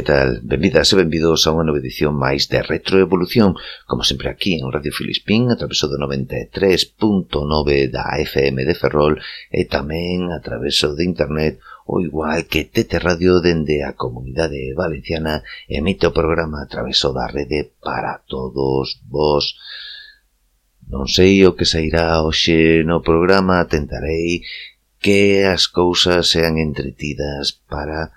que tal? Benvidas e benvidos a unha nova edición máis de Retroevolución, como sempre aquí en Radio Filispín, a través do 93.9 da FM de Ferrol e tamén a través de internet O igual que Tete Radio dende a Comunidade Valenciana emite o programa a través da rede para todos vos. Non sei o que sairá hoxe no programa, tentarei que as cousas sean entretidas para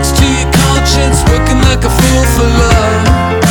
to your conscience, working like a fool for love.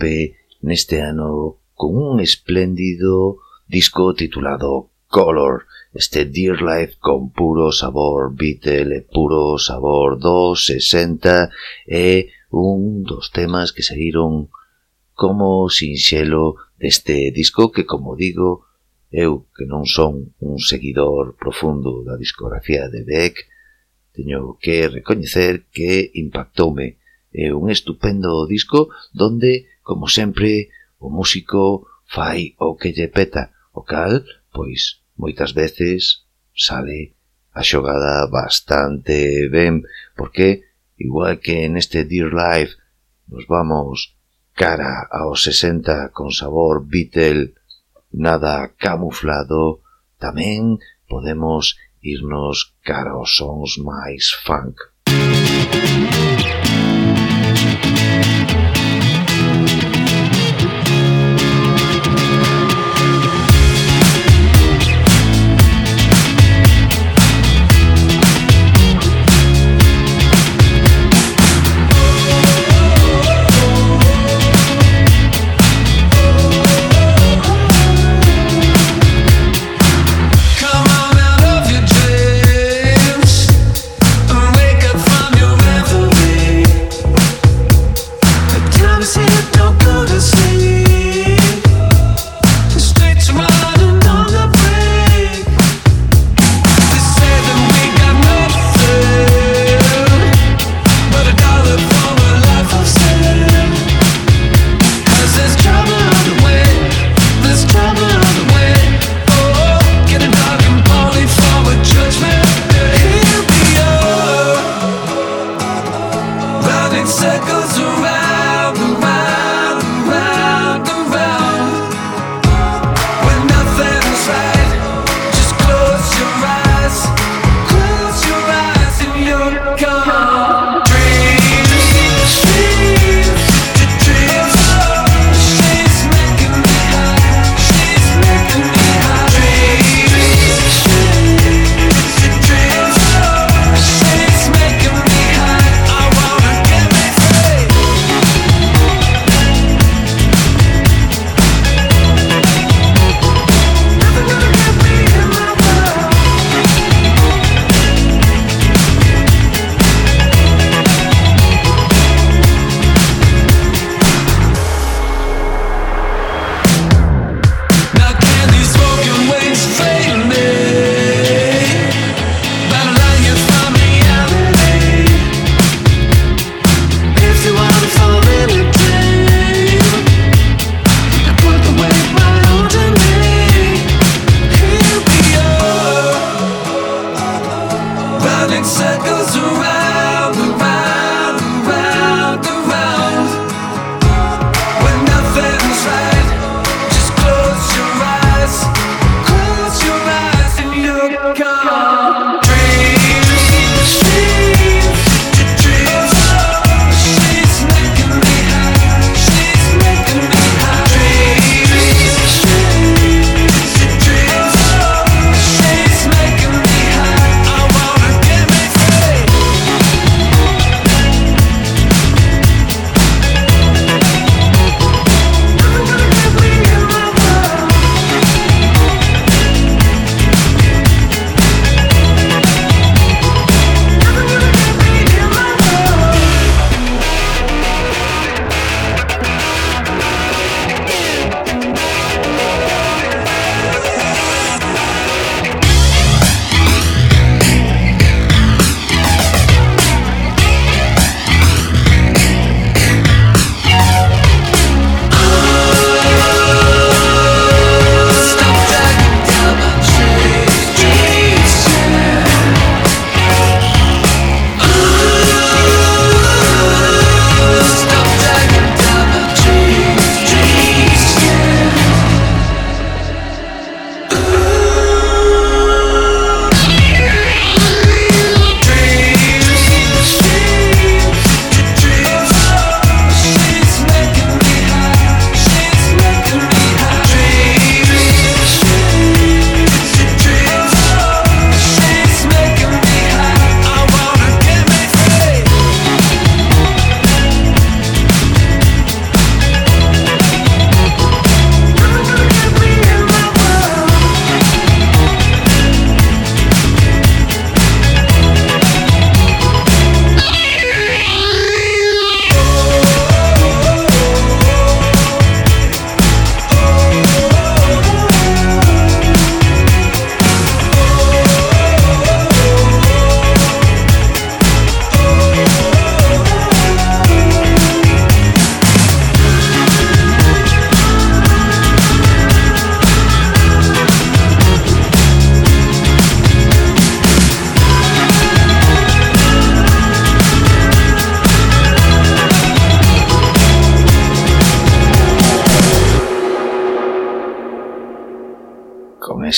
volve neste ano con un espléndido disco titulado Color, este Dear Life con puro sabor Beatle e puro sabor dos 60 e un dos temas que saíron como sinxelo deste disco que, como digo, eu que non son un seguidor profundo da discografía de Beck, teño que recoñecer que impactoume. É un estupendo disco donde Como sempre, o músico fai o que lle peta, o cal, pois, moitas veces sale a xogada bastante ben, porque, igual que neste Dear Life, nos vamos cara aos 60 con sabor Beatle nada camuflado, tamén podemos irnos cara aos sons máis funk.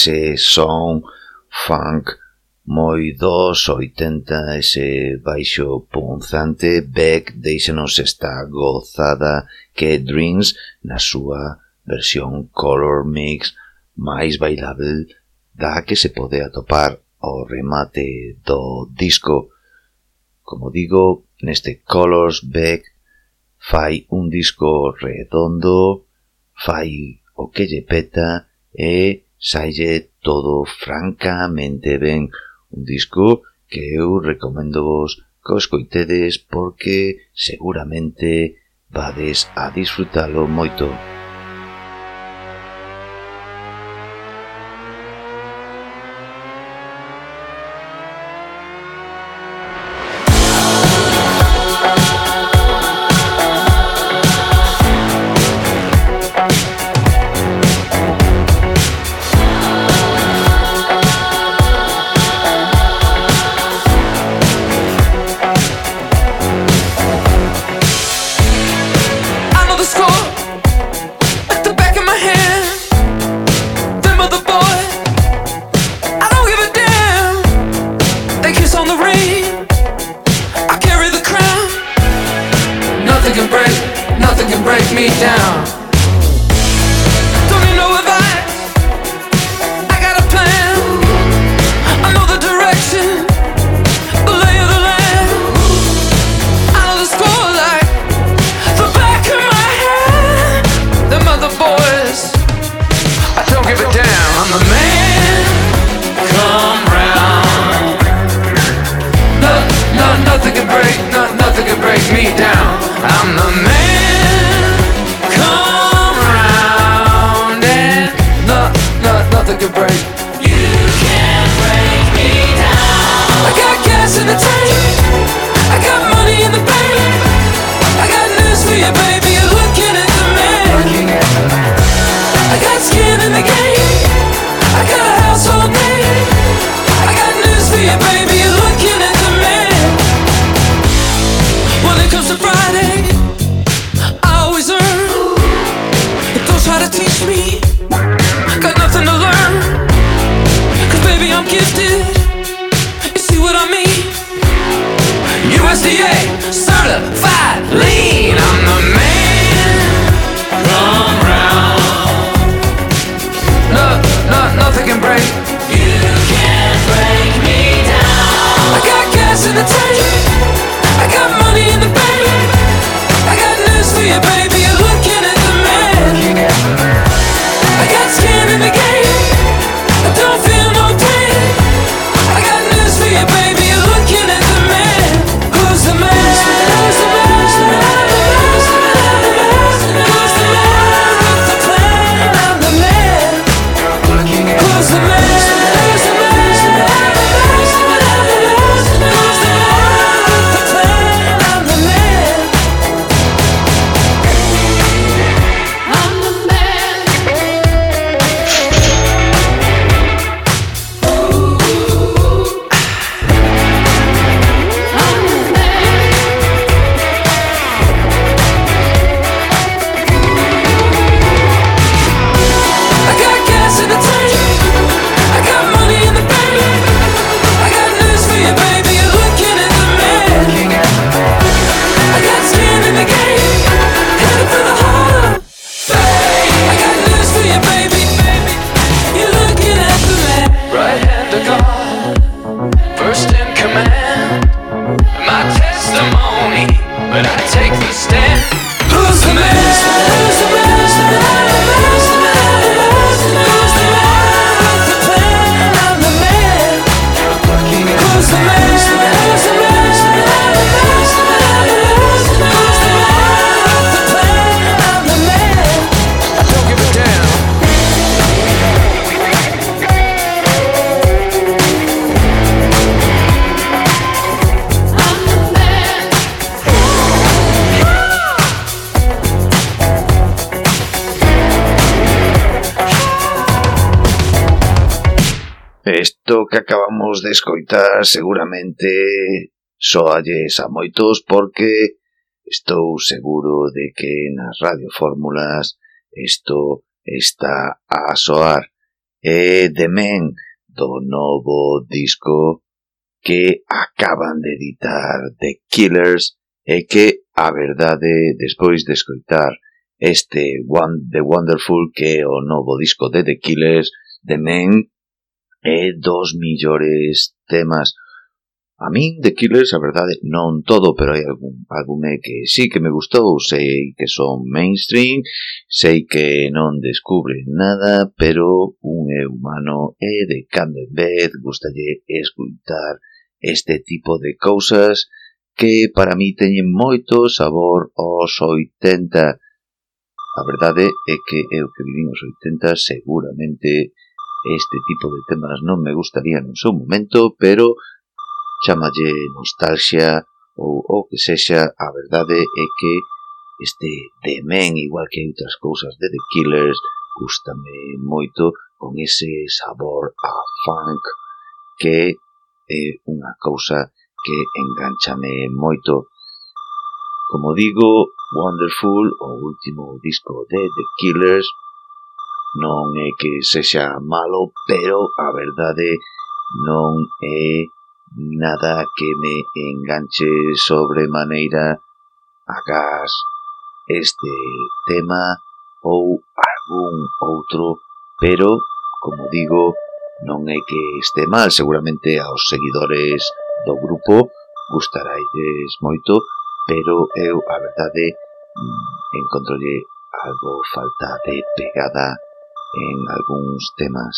ese son funk moi dos 80, ese baixo punzante, Beck deixanos esta gozada que Dreams na súa versión color mix máis bailable da que se pode atopar ao remate do disco. Como digo, neste Colors Beck fai un disco redondo, fai o que lle peta e saille todo francamente ben. Un disco que eu recomendo vos que os coitedes porque seguramente vades a disfrutalo moito. escoitar seguramente soalles a moitos porque estou seguro de que nas radiofórmulas isto está a soar. E demén do novo disco que acaban de editar The Killers e que, a verdade, despois de escoitar este One, The Wonderful que é o novo disco de The Killers, demén é dos millores temas. A min de Killers, a verdade, non todo, pero hai algún, álbume que sí que me gustou, sei que son mainstream, sei que non descubre nada, pero un é humano e de cando en vez gustalle escutar este tipo de cousas que para mí teñen moito sabor aos 80. A verdade é que eu que vivín os 80 seguramente Este tipo de temas non me gustaría no seu momento, pero chamalle nostalgia ou o que sexa, a verdade é que este Demen, igual que outras cousas de The Killers, gustame moito con ese sabor a funk que é unha cousa que enganchame moito. Como digo, Wonderful, o último disco de The Killers, non é que sexa malo, pero a verdade non é nada que me enganche sobre maneira acas este tema ou algún outro, pero, como digo, non é que este mal, seguramente aos seguidores do grupo gustaraides moito, pero eu, a verdade, mm, encontrolle algo falta de pegada en algúns temas.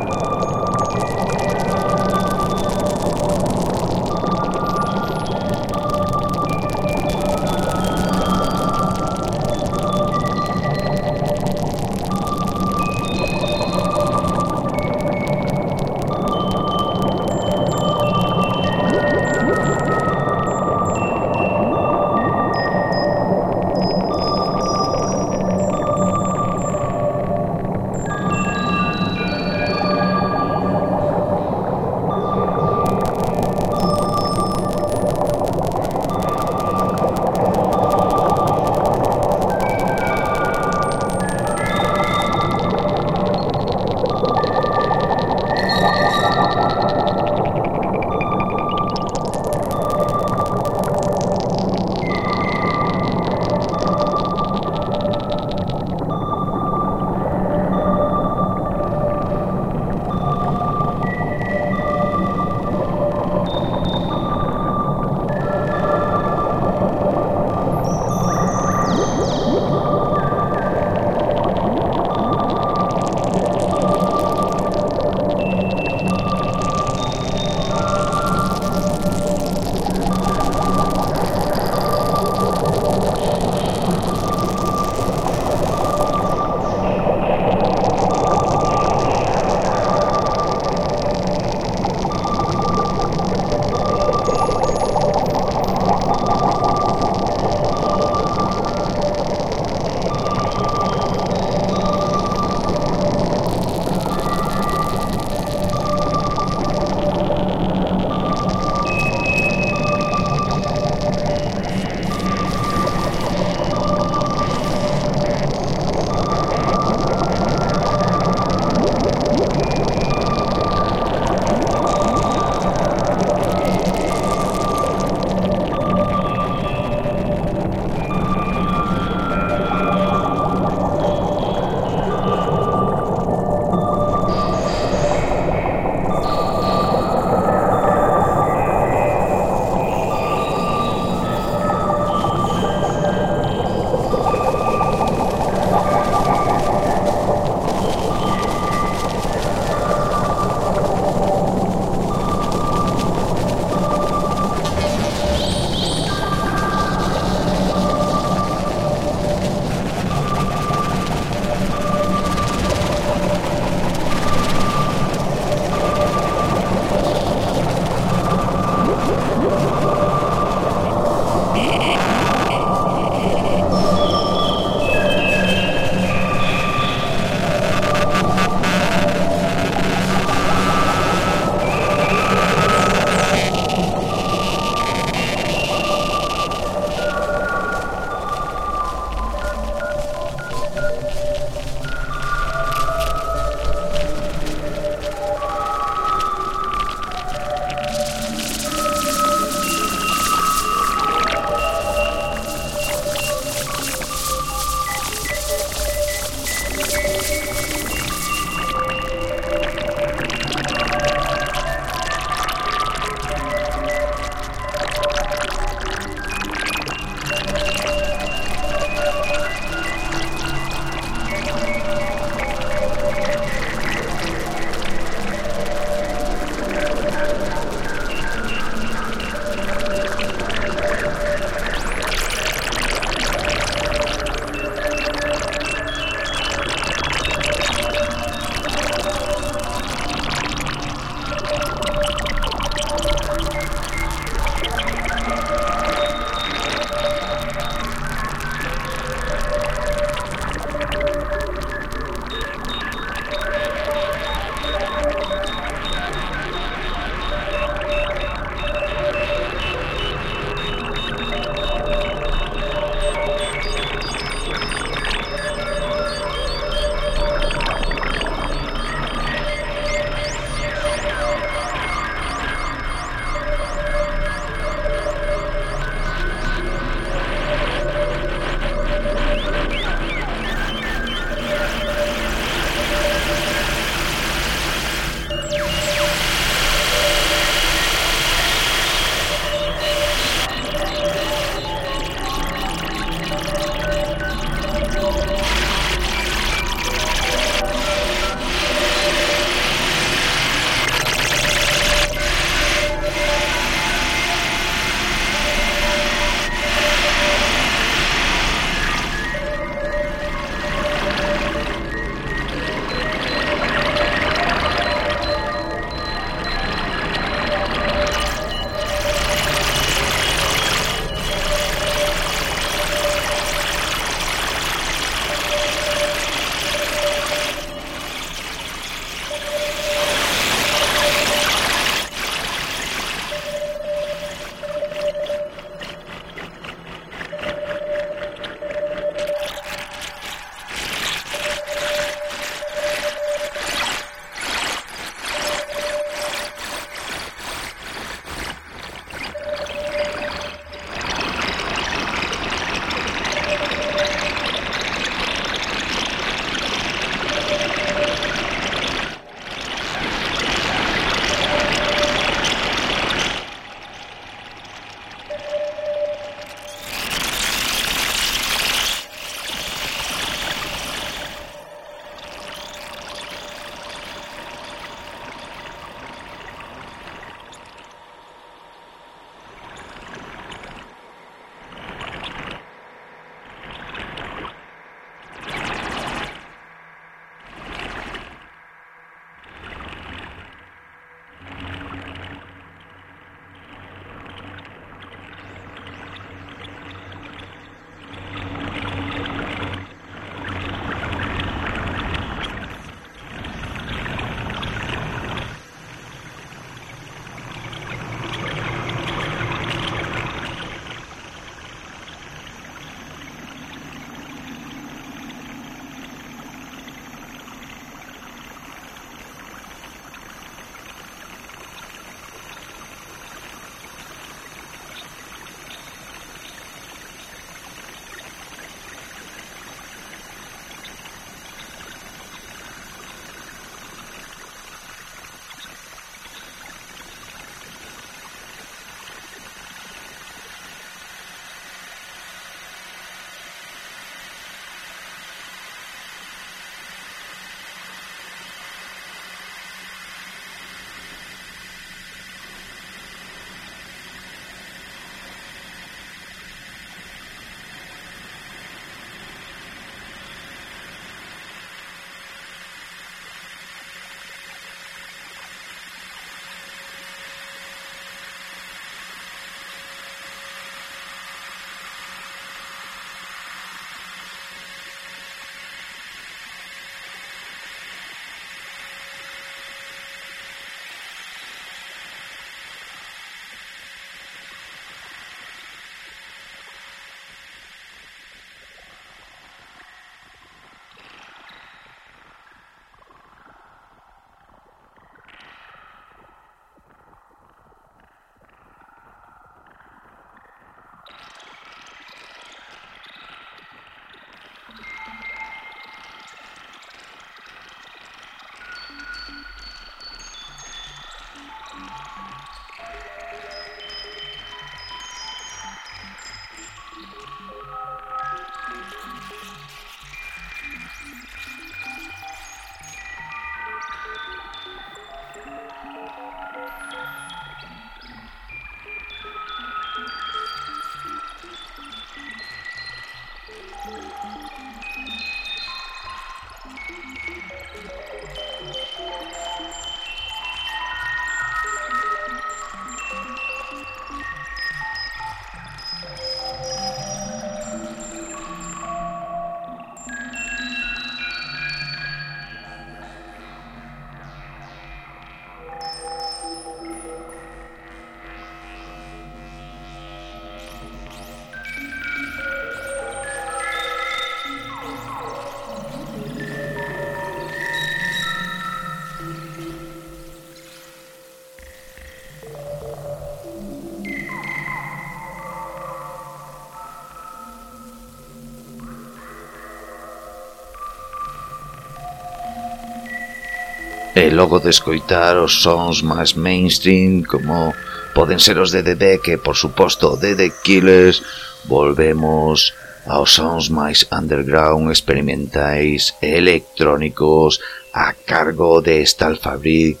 e logo de escoitar os sons máis mainstream como poden ser os de The Beck e por suposto de The Killers volvemos aos sons máis underground experimentais e electrónicos a cargo de Stalfabric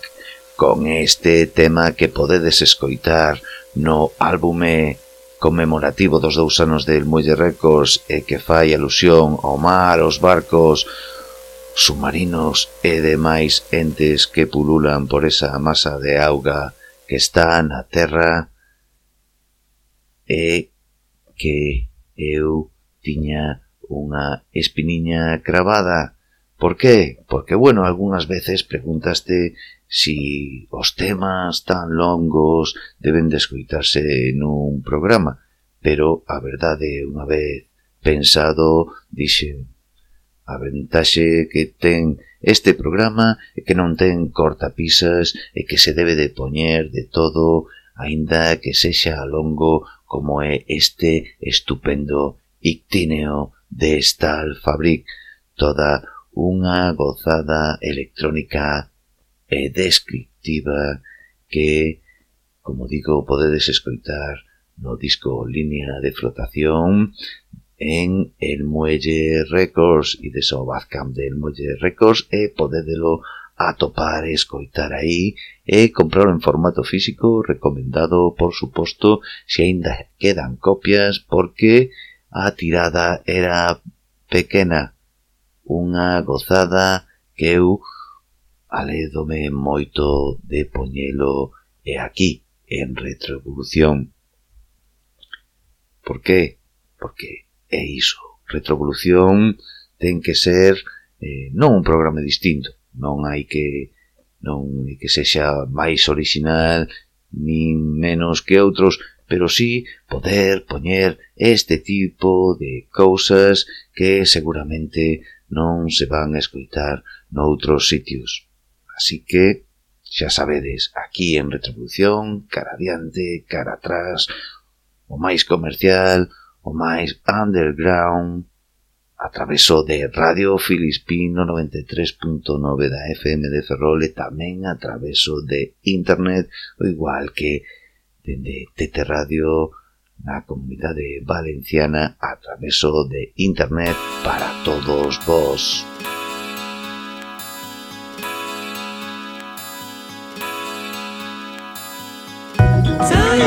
con este tema que podedes escoitar no álbume conmemorativo dos dous anos del Muelle Records e que fai alusión ao mar, aos barcos, submarinos e demais entes que pululan por esa masa de auga que está na terra e que eu tiña unha espiniña cravada. Por qué? Porque, bueno, algunhas veces preguntaste si os temas tan longos deben de escoitarse nun programa, pero a verdade, unha vez pensado, dixen, A ventaxe que ten este programa é que non ten cortapisas e que se debe de poñer de todo, aínda que sexa a longo como é este estupendo ictíneo de Stal Fabric, toda unha gozada electrónica e descriptiva que, como digo, podedes escoitar no disco Línea de Flotación en el Muelle Records e de so Bazcamp del Muelle Records eh, e podedelo atopar, e escoitar aí e eh, comprarlo en formato físico recomendado, por suposto, se aínda quedan copias porque a tirada era pequena, unha gozada que eu alédome moito de poñelo e aquí, en retroevolución. Por que? Porque É iso, retrovolución ten que ser eh, non un programa distinto, non hai que non hai que sexa máis original nin menos que outros, pero sí poder poñer este tipo de cousas que seguramente non se van a escoitar noutros sitios. Así que, xa sabedes, aquí en Retrovolución, cara adiante, cara atrás, o máis comercial, o máis underground a traveso de Radio Filispino 93.9 da FM de Ferrol e tamén a traveso de internet, o igual que dende Tete Radio na comunidade valenciana a traveso de internet para todos vos. Tell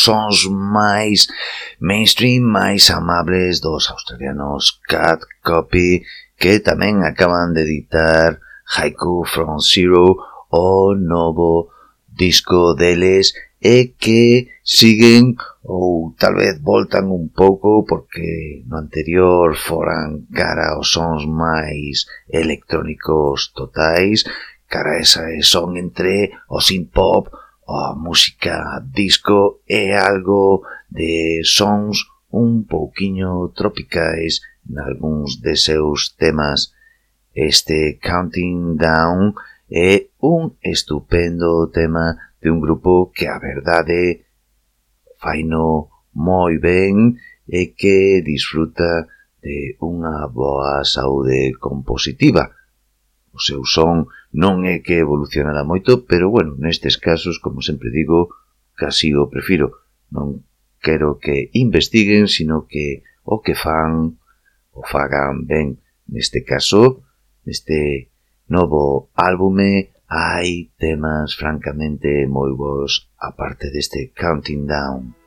os sons máis mainstream, máis amables dos australianos Cat Copy, que tamén acaban de editar Haiku From Zero, o novo disco deles, e que siguen ou tal vez voltan un pouco porque no anterior foran cara aos sons máis electrónicos totais, cara esa son entre o synth pop, a música disco é algo de sons un pouquiño tropicais nalgúns de seus temas. Este Counting Down é un estupendo tema de un grupo que a verdade faino moi ben e que disfruta de unha boa saúde compositiva. O seu son non é que evolucionara moito, pero bueno, nestes casos, como sempre digo, casi o prefiro. Non quero que investiguen, sino que o que fan o fagan ben. Neste caso, neste novo álbume hai temas francamente moi bons aparte deste Counting Down.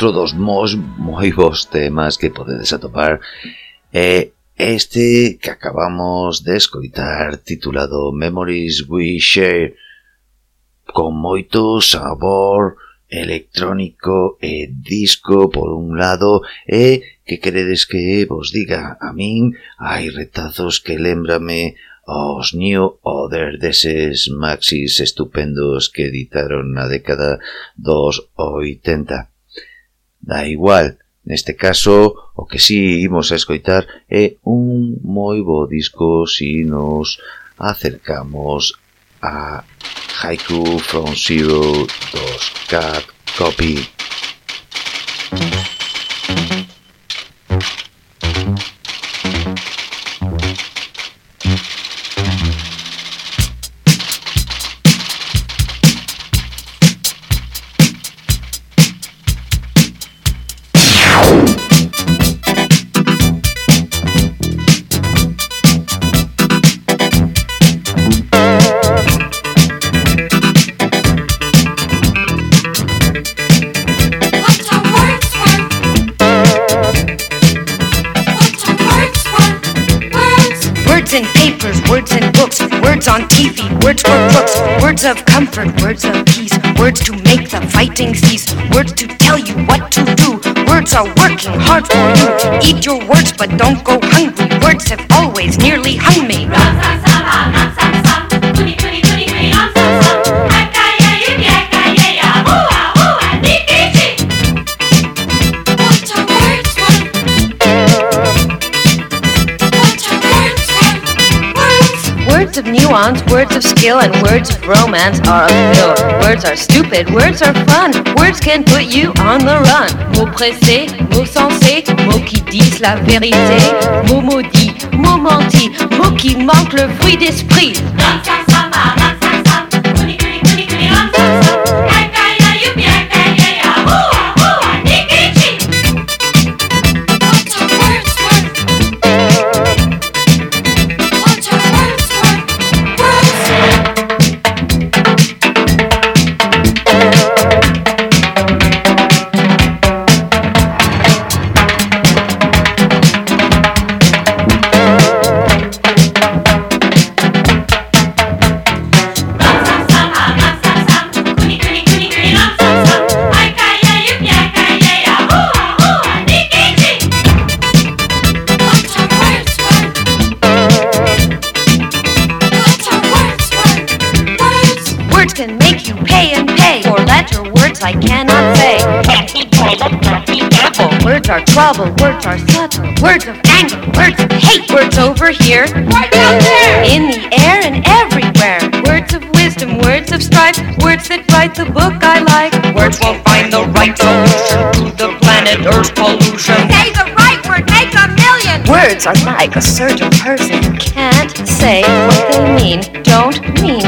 outro dos mos moi bons temas que podedes atopar é este que acabamos de escoitar titulado Memories We Share con moito sabor electrónico e disco por un lado e que queredes que vos diga a min hai retazos que lembrame aos New Order deses maxis estupendos que editaron na década dos 80. Da igual, neste caso, o que si imos a escoitar é un moi bo disco si nos acercamos a Haiku from Zero dos Cat Copy. Of comfort, words of peace, words to make the fighting cease, words to tell you what to do. Words are working hard for you. Eat your words, but don't go hungry. Words have always nearly hung me. Words of words of skill, and words of romance are a pill. Words are stupid, words are fun. Words can put you on the run. Mots pressés, mots sensés, mots qui disent la vérité. Mots maudits, mots mentis, mots qui manquent le fruit d'esprit. Are words are subtle, words of anger, words of hate, words over here, words out there, in the air and everywhere, words of wisdom, words of strife, words that write the book I like. Words will find the right solution to the planet Earth's pollution. Say the right word, make a million. Words are like a certain person who can't say what they mean, don't mean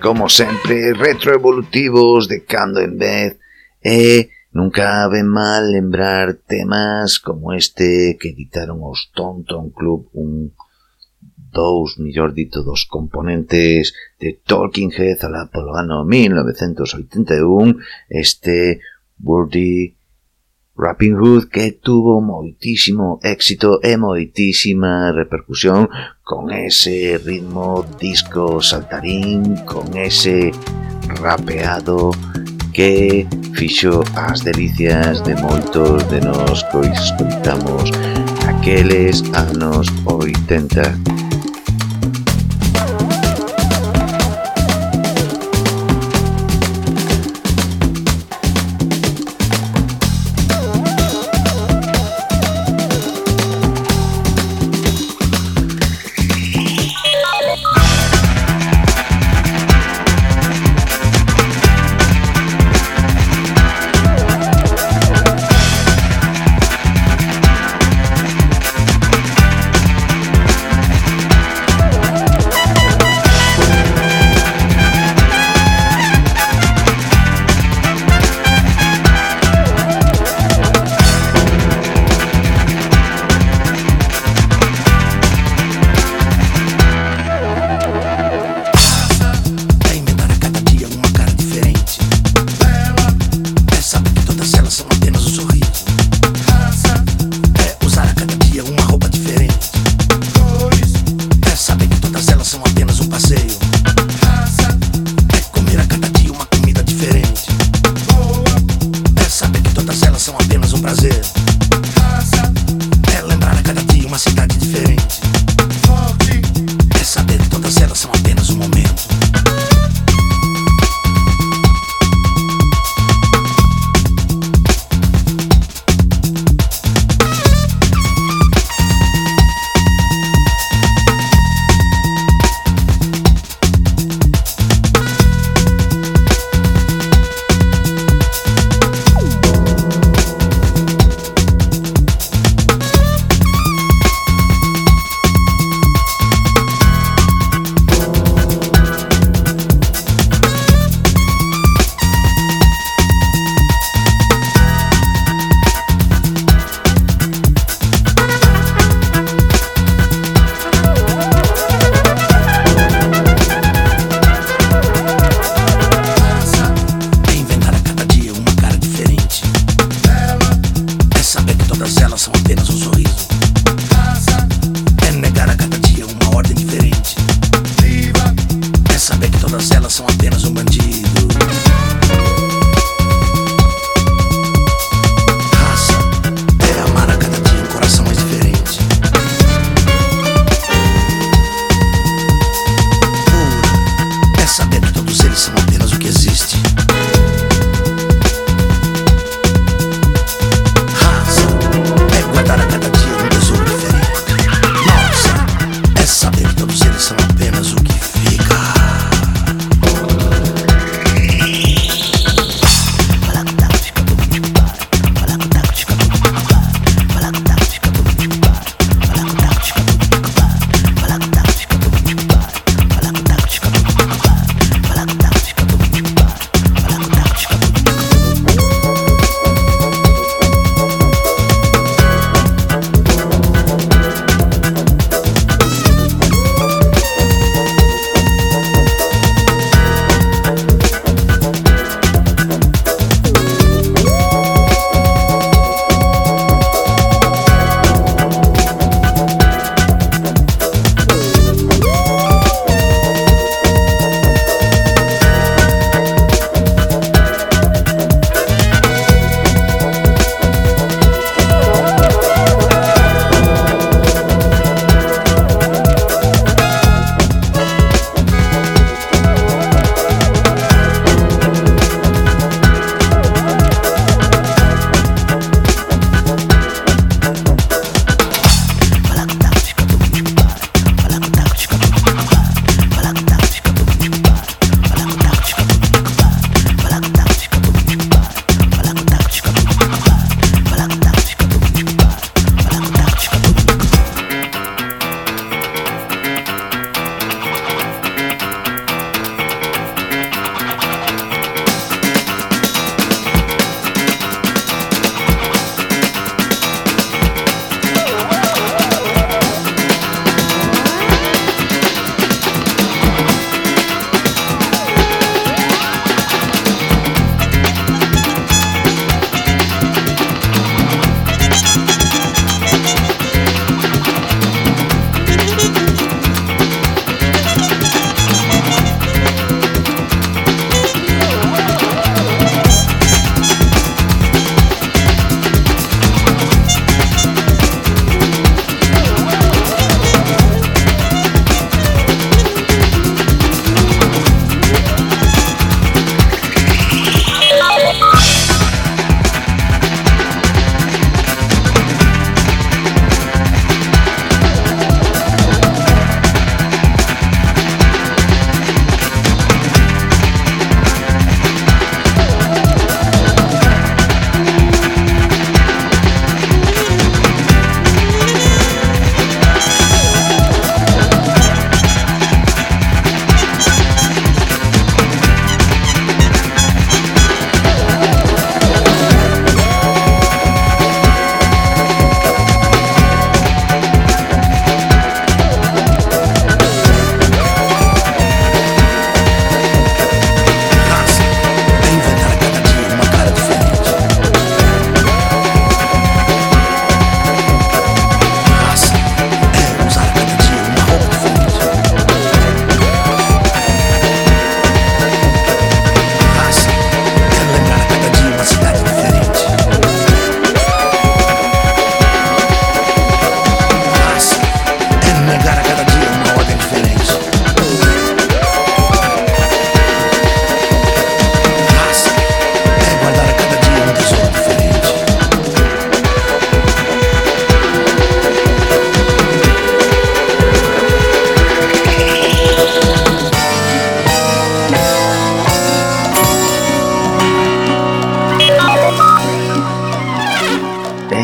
como sempre, retroevolutivos de cando en vez e nunca ven mal lembrar temas como este que editaron os Tonton Club un dous, millor dito, dos componentes de Talking Head alá polo ano 1981 este Wordy Rapping Hood que tuvo moitísimo éxito e moitísima repercusión con ese ritmo disco saltarín, con ese rapeado que fixo as delicias de moitos de nos que escoitamos aqueles anos 80.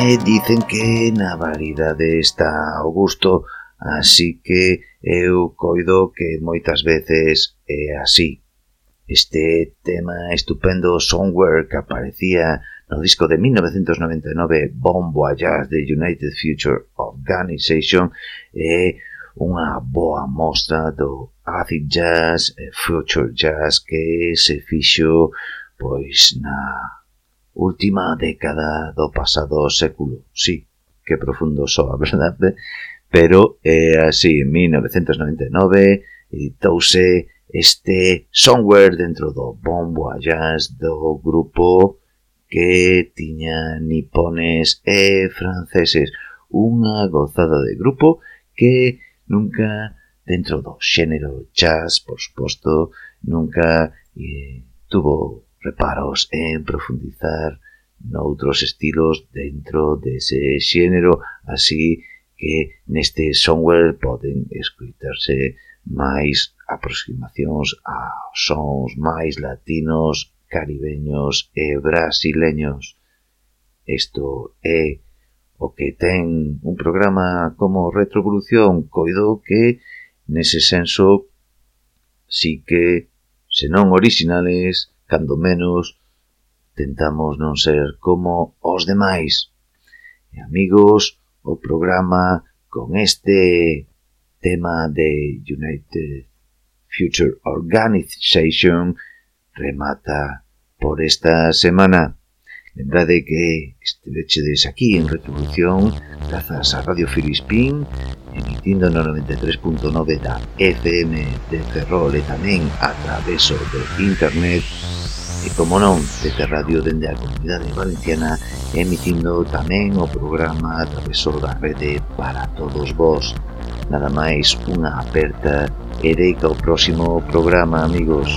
e dicen que na variedade está o gusto, así que eu coido que moitas veces é así. Este tema estupendo Somewhere que aparecía no disco de 1999 Bon Voyage de United Future Organization é unha boa mostra do acid jazz e future jazz que se fixo pois na última década do pasado século. Sí, que profundo soa, verdade? Pero, eh, así, en 1999, editouse este Somewhere dentro do Bombo Jazz do grupo que tiña nipones e franceses. Unha gozada de grupo que nunca, dentro do xénero jazz, por suposto, nunca eh, tuvo reparos en profundizar noutros estilos dentro dese xénero, así que neste software poden escuitarse máis aproximacións a sons máis latinos, caribeños e brasileños. Isto é o que ten un programa como Retrovolución, coido que nese senso sí que, senón orixinales, cando menos tentamos non ser como os demais. E amigos, o programa con este tema de United Future Organization remata por esta semana. Lembrade que estivechedes aquí en Retribución grazas a Radio Filispín emitindo no 93.9 da FM de Ferrol e tamén a traveso de internet e como non, desde Radio dende a Comunidade Valenciana emitindo tamén o programa a traveso da rede para todos vos. nada máis unha aperta e deica o próximo programa amigos